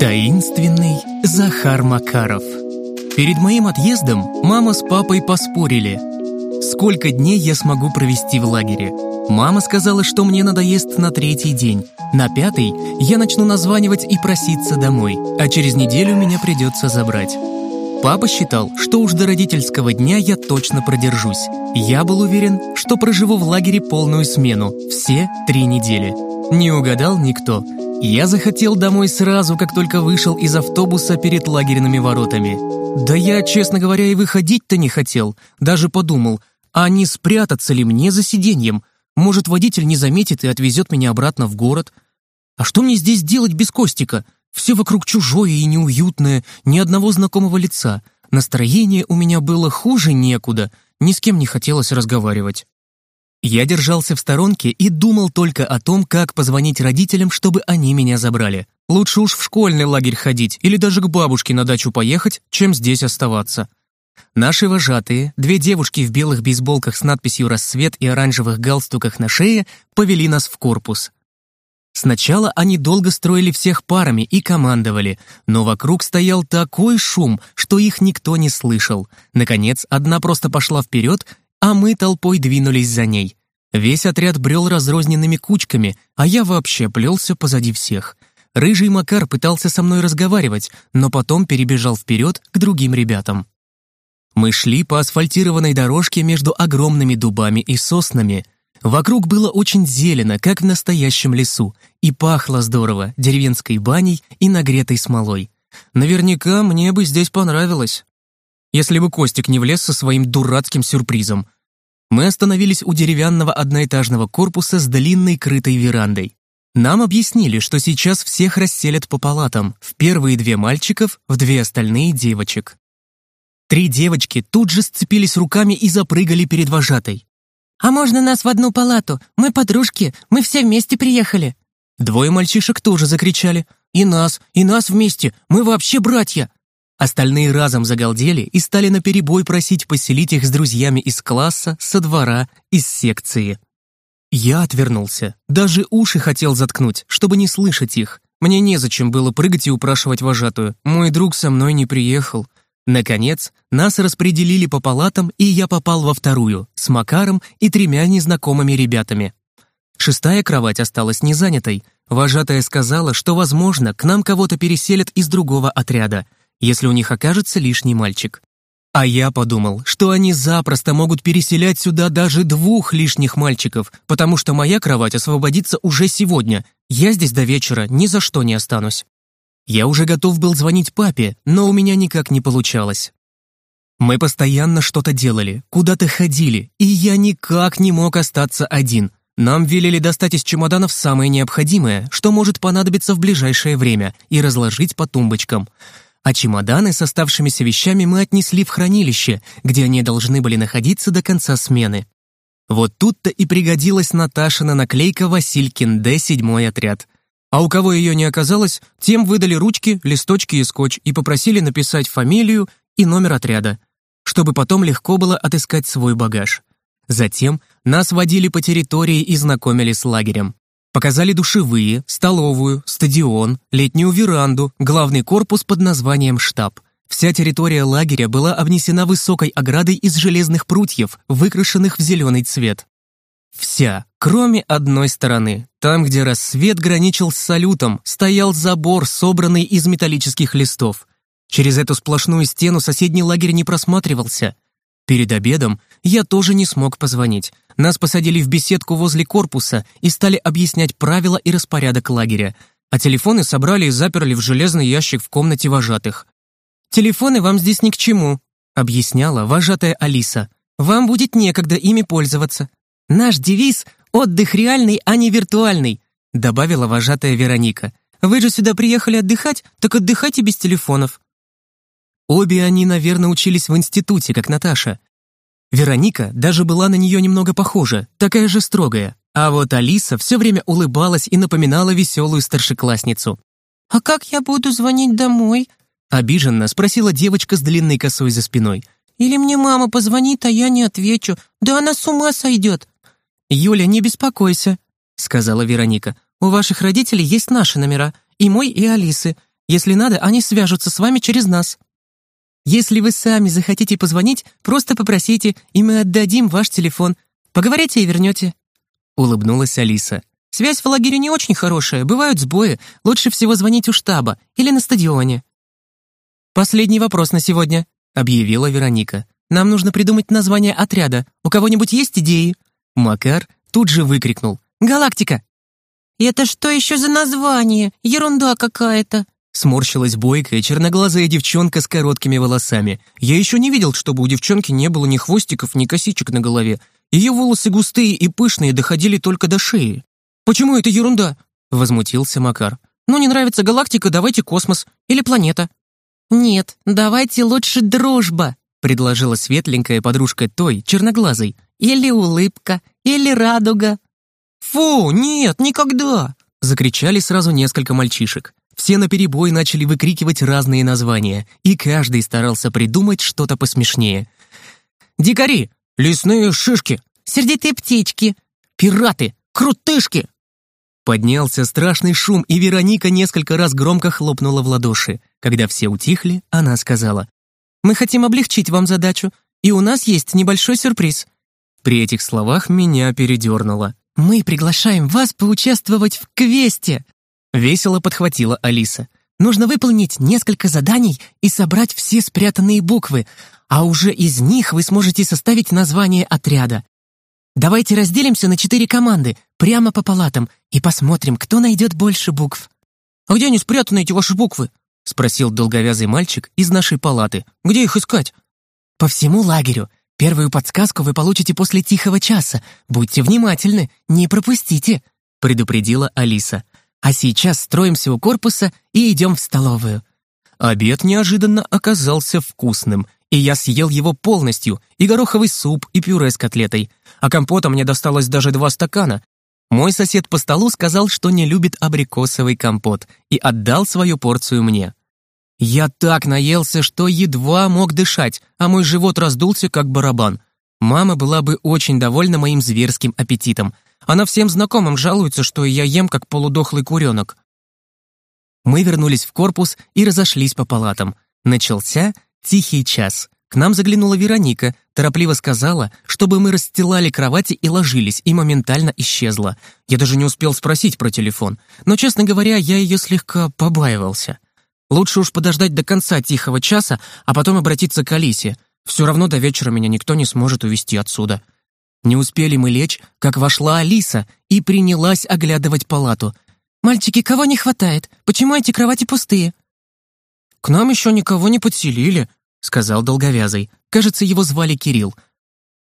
Таинственный Захар Макаров. Перед моим отъездом мама с папой поспорили. Сколько дней я смогу провести в лагере? Мама сказала, что мне надоест на третий день. На пятый я начну названивать и проситься домой, а через неделю меня придется забрать. Папа считал, что уж до родительского дня я точно продержусь. Я был уверен, что проживу в лагере полную смену, все три недели. Не угадал никто – я захотел домой сразу, как только вышел из автобуса перед лагерными воротами. Да я, честно говоря, и выходить-то не хотел. Даже подумал, а не спрятаться ли мне за сиденьем? Может, водитель не заметит и отвезет меня обратно в город? А что мне здесь делать без Костика? Все вокруг чужое и неуютное, ни одного знакомого лица. Настроение у меня было хуже некуда, ни с кем не хотелось разговаривать. Я держался в сторонке и думал только о том, как позвонить родителям, чтобы они меня забрали. Лучше уж в школьный лагерь ходить или даже к бабушке на дачу поехать, чем здесь оставаться. Наши вожатые, две девушки в белых бейсболках с надписью «Рассвет» и оранжевых галстуках на шее, повели нас в корпус. Сначала они долго строили всех парами и командовали, но вокруг стоял такой шум, что их никто не слышал. Наконец, одна просто пошла вперед а мы толпой двинулись за ней. Весь отряд брел разрозненными кучками, а я вообще плелся позади всех. Рыжий Макар пытался со мной разговаривать, но потом перебежал вперед к другим ребятам. Мы шли по асфальтированной дорожке между огромными дубами и соснами. Вокруг было очень зелено, как в настоящем лесу, и пахло здорово деревенской баней и нагретой смолой. Наверняка мне бы здесь понравилось если бы Костик не влез со своим дурацким сюрпризом. Мы остановились у деревянного одноэтажного корпуса с длинной крытой верандой. Нам объяснили, что сейчас всех расселят по палатам, в первые две мальчиков, в две остальные девочек. Три девочки тут же сцепились руками и запрыгали перед вожатой. «А можно нас в одну палату? Мы подружки, мы все вместе приехали!» Двое мальчишек тоже закричали. «И нас, и нас вместе! Мы вообще братья!» Остальные разом загалдели и стали наперебой просить поселить их с друзьями из класса, со двора, из секции. Я отвернулся. Даже уши хотел заткнуть, чтобы не слышать их. Мне незачем было прыгать и упрашивать вожатую. Мой друг со мной не приехал. Наконец, нас распределили по палатам, и я попал во вторую, с Макаром и тремя незнакомыми ребятами. Шестая кровать осталась незанятой. Вожатая сказала, что, возможно, к нам кого-то переселят из другого отряда — если у них окажется лишний мальчик. А я подумал, что они запросто могут переселять сюда даже двух лишних мальчиков, потому что моя кровать освободится уже сегодня. Я здесь до вечера ни за что не останусь. Я уже готов был звонить папе, но у меня никак не получалось. Мы постоянно что-то делали, куда-то ходили, и я никак не мог остаться один. Нам велели достать из чемоданов самое необходимое, что может понадобиться в ближайшее время, и разложить по тумбочкам а чемоданы с оставшимися вещами мы отнесли в хранилище, где они должны были находиться до конца смены. Вот тут-то и пригодилась Наташина наклейка «Василькин Д. Седьмой отряд». А у кого ее не оказалось, тем выдали ручки, листочки и скотч и попросили написать фамилию и номер отряда, чтобы потом легко было отыскать свой багаж. Затем нас водили по территории и знакомили с лагерем. Показали душевые, столовую, стадион, летнюю веранду, главный корпус под названием «Штаб». Вся территория лагеря была обнесена высокой оградой из железных прутьев, выкрашенных в зеленый цвет. Вся, кроме одной стороны. Там, где рассвет граничил с салютом, стоял забор, собранный из металлических листов. Через эту сплошную стену соседний лагерь не просматривался. Перед обедом я тоже не смог позвонить. Нас посадили в беседку возле корпуса и стали объяснять правила и распорядок лагеря, а телефоны собрали и заперли в железный ящик в комнате вожатых. «Телефоны вам здесь ни к чему», — объясняла вожатая Алиса. «Вам будет некогда ими пользоваться. Наш девиз — отдых реальный, а не виртуальный», — добавила вожатая Вероника. «Вы же сюда приехали отдыхать, так отдыхайте без телефонов». Обе они, наверное, учились в институте, как Наташа. Вероника даже была на нее немного похожа, такая же строгая. А вот Алиса все время улыбалась и напоминала веселую старшеклассницу. «А как я буду звонить домой?» Обиженно спросила девочка с длинной косой за спиной. «Или мне мама позвонит, а я не отвечу. Да она с ума сойдет!» «Юля, не беспокойся», — сказала Вероника. «У ваших родителей есть наши номера, и мой, и Алисы. Если надо, они свяжутся с вами через нас. Если вы сами захотите позвонить, просто попросите, и мы отдадим ваш телефон. Поговорите и вернете». Улыбнулась Алиса. «Связь в лагере не очень хорошая, бывают сбои. Лучше всего звонить у штаба или на стадионе». «Последний вопрос на сегодня», — объявила Вероника. «Нам нужно придумать название отряда. У кого-нибудь есть идеи?» Макар тут же выкрикнул. «Галактика!» «Это что еще за название? Ерунда какая-то!» Сморщилась бойкая черноглазая девчонка с короткими волосами. Я еще не видел, чтобы у девчонки не было ни хвостиков, ни косичек на голове. Ее волосы густые и пышные доходили только до шеи. «Почему это ерунда?» — возмутился Макар. «Ну, не нравится галактика, давайте космос. Или планета». «Нет, давайте лучше дружба», — предложила светленькая подружка той, черноглазой. «Или улыбка, или радуга». «Фу, нет, никогда!» — закричали сразу несколько мальчишек. Все наперебой начали выкрикивать разные названия, и каждый старался придумать что-то посмешнее. «Дикари! Лесные шишки! Сердитые птички! Пираты! Крутышки!» Поднялся страшный шум, и Вероника несколько раз громко хлопнула в ладоши. Когда все утихли, она сказала, «Мы хотим облегчить вам задачу, и у нас есть небольшой сюрприз». При этих словах меня передернуло. «Мы приглашаем вас поучаствовать в квесте!» Весело подхватила Алиса. «Нужно выполнить несколько заданий и собрать все спрятанные буквы, а уже из них вы сможете составить название отряда. Давайте разделимся на четыре команды, прямо по палатам, и посмотрим, кто найдет больше букв». «А где они спрятаны, эти ваши буквы?» — спросил долговязый мальчик из нашей палаты. «Где их искать?» «По всему лагерю. Первую подсказку вы получите после тихого часа. Будьте внимательны, не пропустите», — предупредила Алиса. А сейчас строимся у корпуса и идем в столовую. Обед неожиданно оказался вкусным, и я съел его полностью, и гороховый суп, и пюре с котлетой. А компота мне досталось даже два стакана. Мой сосед по столу сказал, что не любит абрикосовый компот, и отдал свою порцию мне. Я так наелся, что едва мог дышать, а мой живот раздулся, как барабан. Мама была бы очень довольна моим зверским аппетитом, она всем знакомым жалуется, что я ем как полудохлый куренок. Мы вернулись в корпус и разошлись по палатам. Начался тихий час. К нам заглянула Вероника, торопливо сказала, чтобы мы расстилали кровати и ложились, и моментально исчезла. Я даже не успел спросить про телефон, но, честно говоря, я ее слегка побаивался. Лучше уж подождать до конца тихого часа, а потом обратиться к Алисе. Все равно до вечера меня никто не сможет увести отсюда. Не успели мы лечь, как вошла Алиса и принялась оглядывать палату. «Мальчики, кого не хватает? Почему эти кровати пустые?» «К нам еще никого не подселили», — сказал долговязый. Кажется, его звали Кирилл.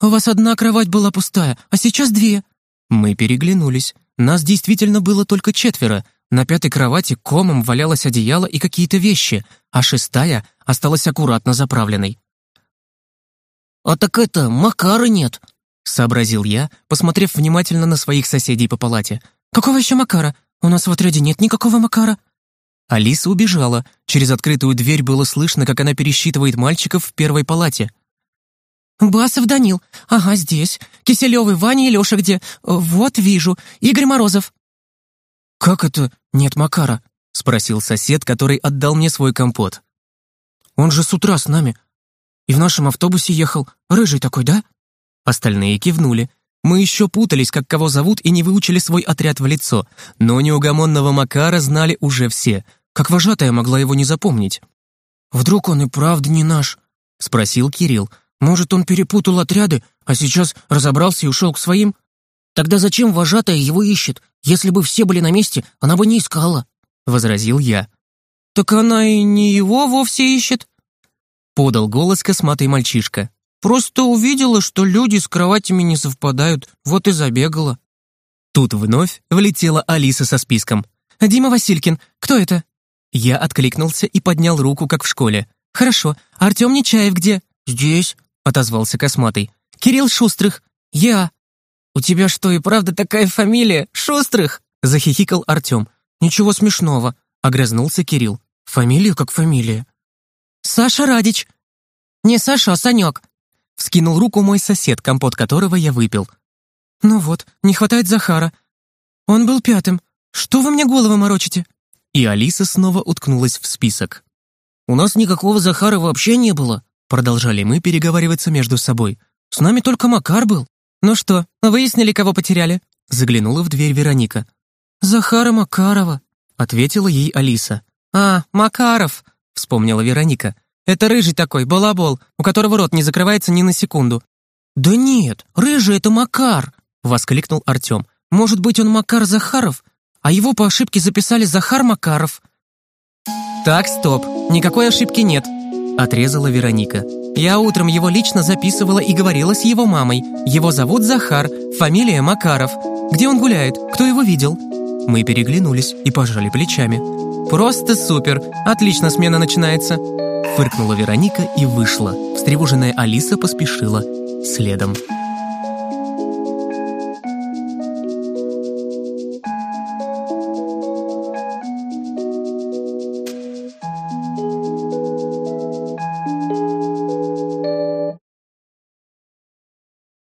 «У вас одна кровать была пустая, а сейчас две». Мы переглянулись. Нас действительно было только четверо. На пятой кровати комом валялось одеяло и какие-то вещи, а шестая осталась аккуратно заправленной. «А так это, Макара нет», сообразил я, посмотрев внимательно на своих соседей по палате. «Какого еще Макара? У нас в отряде нет никакого Макара». Алиса убежала. Через открытую дверь было слышно, как она пересчитывает мальчиков в первой палате. «Басов Данил. Ага, здесь. Киселёвый Ваня и Лёша где? Вот, вижу. Игорь Морозов». «Как это нет Макара?» — спросил сосед, который отдал мне свой компот. «Он же с утра с нами. И в нашем автобусе ехал. Рыжий такой, да?» Остальные кивнули. Мы еще путались, как кого зовут, и не выучили свой отряд в лицо, но неугомонного Макара знали уже все. Как вожатая могла его не запомнить? «Вдруг он и правда не наш?» — спросил Кирилл. «Может, он перепутал отряды, а сейчас разобрался и ушел к своим?» «Тогда зачем вожатая его ищет? Если бы все были на месте, она бы не искала», — возразил я. «Так она и не его вовсе ищет», — подал голос косматый мальчишка. Просто увидела, что люди с кроватями не совпадают, вот и забегала». Тут вновь влетела Алиса со списком. «Дима Василькин, кто это?» Я откликнулся и поднял руку, как в школе. «Хорошо, Артем Нечаев где?» «Здесь», — отозвался Косматый. «Кирилл Шустрых». «Я». «У тебя что, и правда такая фамилия? Шустрых?» — захихикал Артем. «Ничего смешного», — огрызнулся Кирилл. «Фамилия как фамилия». «Саша Радич». «Не Саша, а Санек. Вскинул руку мой сосед, компот которого я выпил. «Ну вот, не хватает Захара. Он был пятым. Что вы мне голову морочите?» И Алиса снова уткнулась в список. «У нас никакого Захара вообще не было», продолжали мы переговариваться между собой. «С нами только Макар был». «Ну что, выяснили, кого потеряли?» Заглянула в дверь Вероника. «Захара Макарова», ответила ей Алиса. «А, Макаров», вспомнила Вероника. «Это рыжий такой, балабол, у которого рот не закрывается ни на секунду». «Да нет, рыжий — это Макар!» — воскликнул Артем. «Может быть, он Макар Захаров, а его по ошибке записали Захар Макаров?» «Так, стоп, никакой ошибки нет», — отрезала Вероника. «Я утром его лично записывала и говорила с его мамой. Его зовут Захар, фамилия Макаров. Где он гуляет? Кто его видел?» Мы переглянулись и пожали плечами. «Просто супер! Отлично смена начинается!» Фыркнула Вероника и вышла. Встревоженная Алиса поспешила следом.